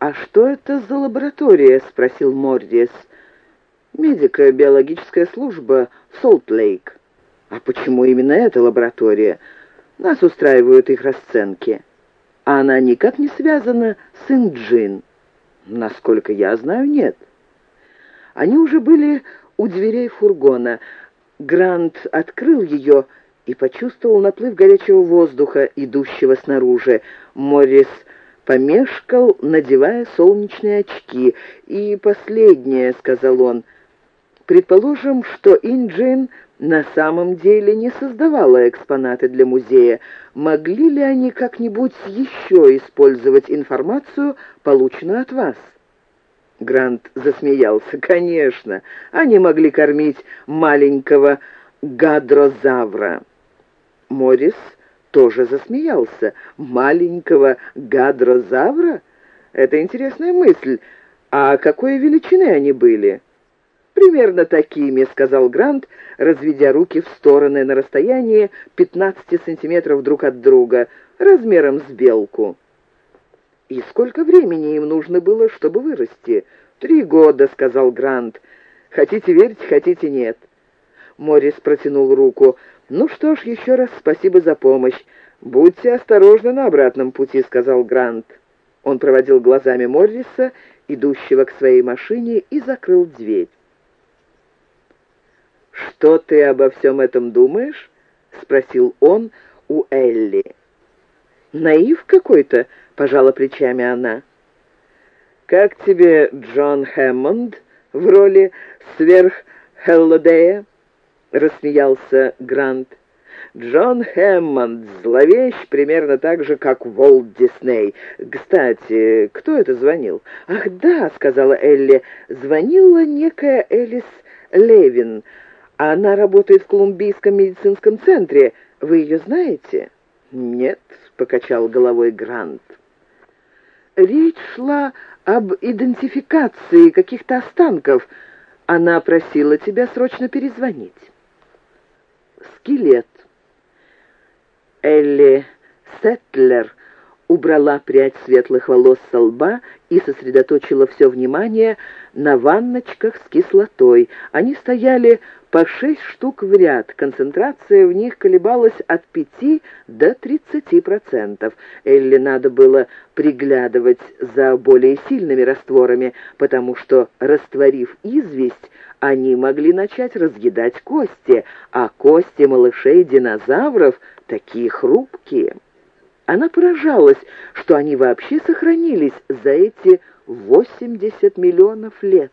«А что это за лаборатория?» — спросил Моррис. «Медико-биологическая служба в Солт-Лейк». «А почему именно эта лаборатория? Нас устраивают их расценки. А она никак не связана с Инджин?» «Насколько я знаю, нет». Они уже были у дверей фургона. Грант открыл ее и почувствовал наплыв горячего воздуха, идущего снаружи. Моррис помешкал, надевая солнечные очки. «И последнее», — сказал он, — «предположим, что Инджин на самом деле не создавала экспонаты для музея. Могли ли они как-нибудь еще использовать информацию, полученную от вас?» Грант засмеялся. «Конечно, они могли кормить маленького гадрозавра». Морис тоже засмеялся. «Маленького гадрозавра? Это интересная мысль. А какой величины они были?» «Примерно такими», — сказал Грант, разведя руки в стороны на расстоянии 15 сантиметров друг от друга, размером с белку. «И сколько времени им нужно было, чтобы вырасти?» «Три года», — сказал Грант. «Хотите верить, хотите нет». Морис протянул руку. «Ну что ж, еще раз спасибо за помощь. Будьте осторожны на обратном пути», — сказал Грант. Он проводил глазами Морриса, идущего к своей машине, и закрыл дверь. «Что ты обо всем этом думаешь?» — спросил он у Элли. «Наив какой-то», — пожала плечами она. «Как тебе Джон Хэммонд в роли сверх Хеллодея?» — рассмеялся Грант. «Джон Хэммонд зловещ примерно так же, как Волт Дисней. Кстати, кто это звонил?» «Ах, да», — сказала Элли, — «звонила некая Элис Левин. Она работает в Колумбийском медицинском центре. Вы ее знаете?» «Нет», — покачал головой Грант. «Речь шла об идентификации каких-то останков. Она просила тебя срочно перезвонить». «Скелет». Элли Сеттлер убрала прядь светлых волос со лба и сосредоточила все внимание на ванночках с кислотой. Они стояли по шесть штук в ряд. Концентрация в них колебалась от пяти до тридцати процентов. Элли надо было приглядывать за более сильными растворами, потому что, растворив известь, они могли начать разъедать кости, а кости малышей-динозавров такие хрупкие. Она поражалась, что они вообще сохранились за эти 80 миллионов лет.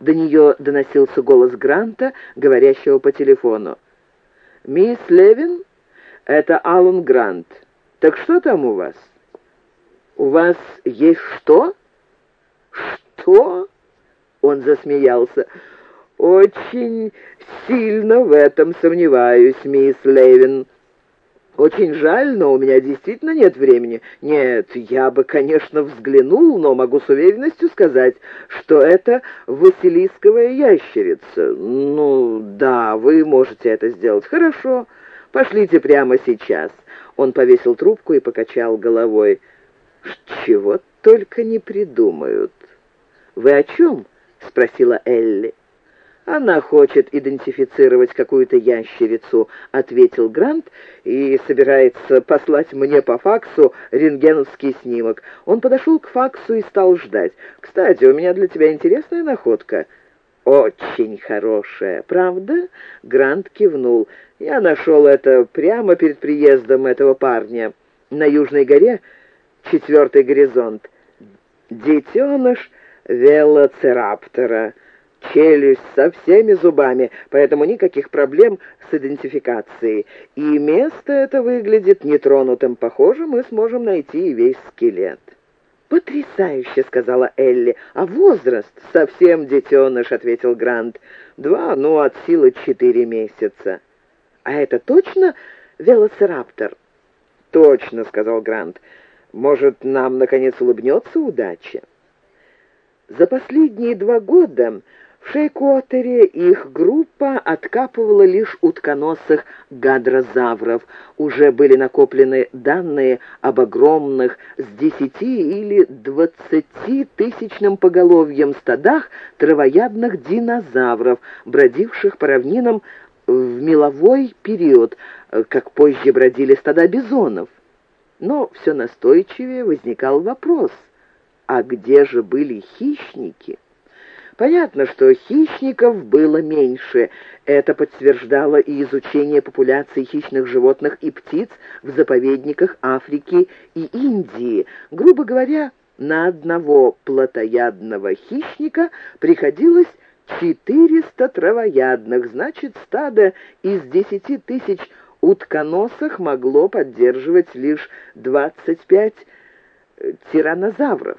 До нее доносился голос Гранта, говорящего по телефону. «Мисс Левин, это Алан Грант. Так что там у вас?» «У вас есть что?» «Что?» Он засмеялся. «Очень сильно в этом сомневаюсь, мисс Левин. Очень жаль, но у меня действительно нет времени. Нет, я бы, конечно, взглянул, но могу с уверенностью сказать, что это василисковая ящерица. Ну, да, вы можете это сделать. Хорошо, пошлите прямо сейчас. Он повесил трубку и покачал головой. Чего только не придумают. Вы о чем? спросила Элли. «Она хочет идентифицировать какую-то ящерицу», — ответил Грант, «и собирается послать мне по факсу рентгеновский снимок». Он подошел к факсу и стал ждать. «Кстати, у меня для тебя интересная находка». «Очень хорошая, правда?» — Грант кивнул. «Я нашел это прямо перед приездом этого парня. На Южной горе четвертый горизонт. Детеныш велоцираптора» челюсть со всеми зубами, поэтому никаких проблем с идентификацией. И место это выглядит нетронутым. Похоже, мы сможем найти и весь скелет». «Потрясающе!» — сказала Элли. «А возраст?» «Совсем детеныш», — ответил Грант. «Два, ну, от силы четыре месяца». «А это точно велоцираптор?» «Точно», — сказал Грант. «Может, нам, наконец, улыбнется удача?» За последние два года В Шейкотере их группа откапывала лишь утконосых гадрозавров. Уже были накоплены данные об огромных с десяти или двадцати тысячным поголовьем стадах травоядных динозавров, бродивших по равнинам в меловой период, как позже бродили стада бизонов. Но все настойчивее возникал вопрос, а где же были хищники? Понятно, что хищников было меньше. Это подтверждало и изучение популяции хищных животных и птиц в заповедниках Африки и Индии. Грубо говоря, на одного плотоядного хищника приходилось 400 травоядных, значит, стадо из 10 тысяч утконосых могло поддерживать лишь 25 э, тиранозавров.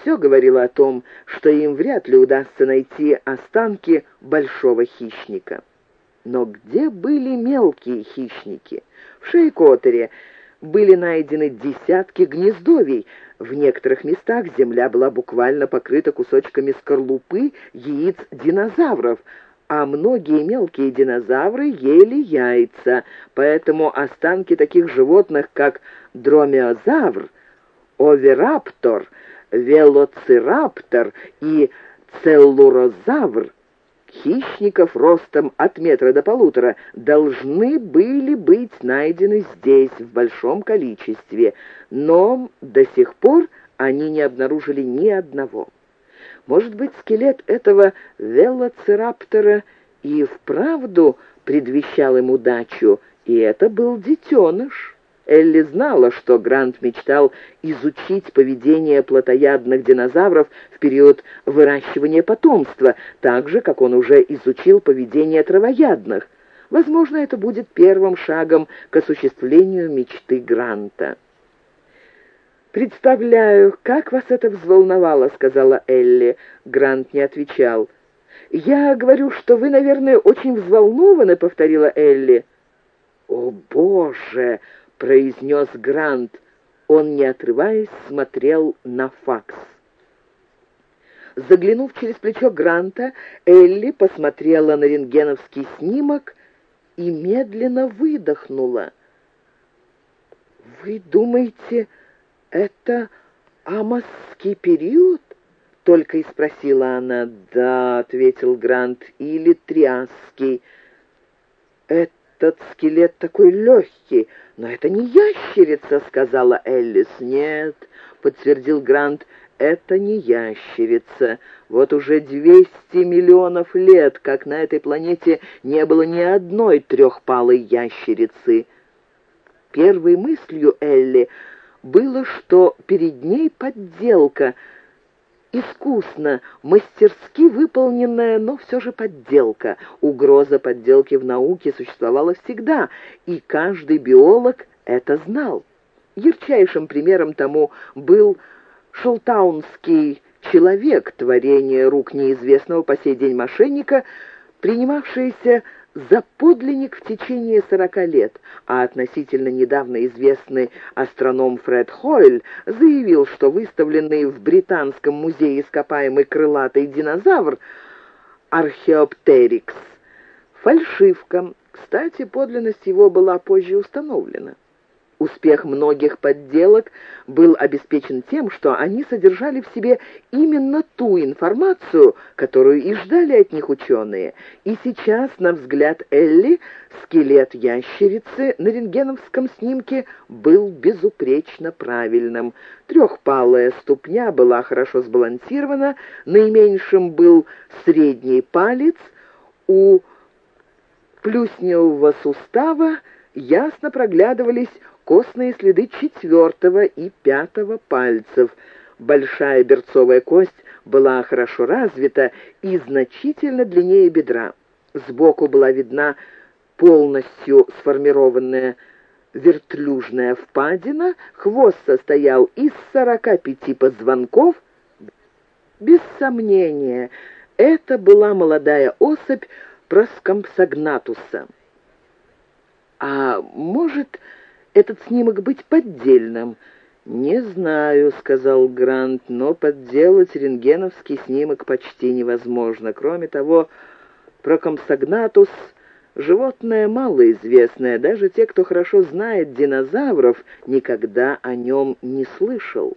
Все говорило о том, что им вряд ли удастся найти останки большого хищника. Но где были мелкие хищники? В Шейкотере были найдены десятки гнездовий. В некоторых местах земля была буквально покрыта кусочками скорлупы яиц динозавров, а многие мелкие динозавры ели яйца, поэтому останки таких животных, как дромеозавр, овераптор – велоцираптор и целлурозавр, хищников ростом от метра до полутора, должны были быть найдены здесь в большом количестве, но до сих пор они не обнаружили ни одного. Может быть, скелет этого велоцираптора и вправду предвещал им удачу, и это был детеныш. Элли знала, что Грант мечтал изучить поведение плотоядных динозавров в период выращивания потомства, так же, как он уже изучил поведение травоядных. Возможно, это будет первым шагом к осуществлению мечты Гранта. «Представляю, как вас это взволновало», — сказала Элли. Грант не отвечал. «Я говорю, что вы, наверное, очень взволнованы», — повторила Элли. «О, Боже!» — произнес Грант. Он, не отрываясь, смотрел на факс. Заглянув через плечо Гранта, Элли посмотрела на рентгеновский снимок и медленно выдохнула. «Вы думаете, это амосский период?» — только и спросила она. «Да», — ответил Грант, — «или триасский». «Это этот скелет такой легкий, но это не ящерица», — сказала Эллис. «Нет», — подтвердил Грант, — «это не ящерица. Вот уже двести миллионов лет, как на этой планете не было ни одной трехпалой ящерицы». Первой мыслью Элли было, что перед ней подделка — искусно, мастерски выполненная, но все же подделка. Угроза подделки в науке существовала всегда, и каждый биолог это знал. Ярчайшим примером тому был шелтаунский человек, творение рук неизвестного по сей день мошенника, принимавшееся за подлинник в течение сорока лет, а относительно недавно известный астроном Фред Хойль заявил, что выставленный в Британском музее ископаемый крылатый динозавр Археоптерикс — фальшивка. Кстати, подлинность его была позже установлена. Успех многих подделок был обеспечен тем, что они содержали в себе именно ту информацию, которую и ждали от них ученые. И сейчас, на взгляд Элли, скелет ящерицы на рентгеновском снимке был безупречно правильным. Трехпалая ступня была хорошо сбалансирована, наименьшим был средний палец, у плюсневого сустава ясно проглядывались костные следы четвертого и пятого пальцев. Большая берцовая кость была хорошо развита и значительно длиннее бедра. Сбоку была видна полностью сформированная вертлюжная впадина, хвост состоял из сорока пяти позвонков. Без сомнения, это была молодая особь проскомпсогнатуса. А может, этот снимок быть поддельным, «Не знаю», — сказал Грант, — «но подделать рентгеновский снимок почти невозможно. Кроме того, прокомсогнатус — животное малоизвестное. Даже те, кто хорошо знает динозавров, никогда о нем не слышал».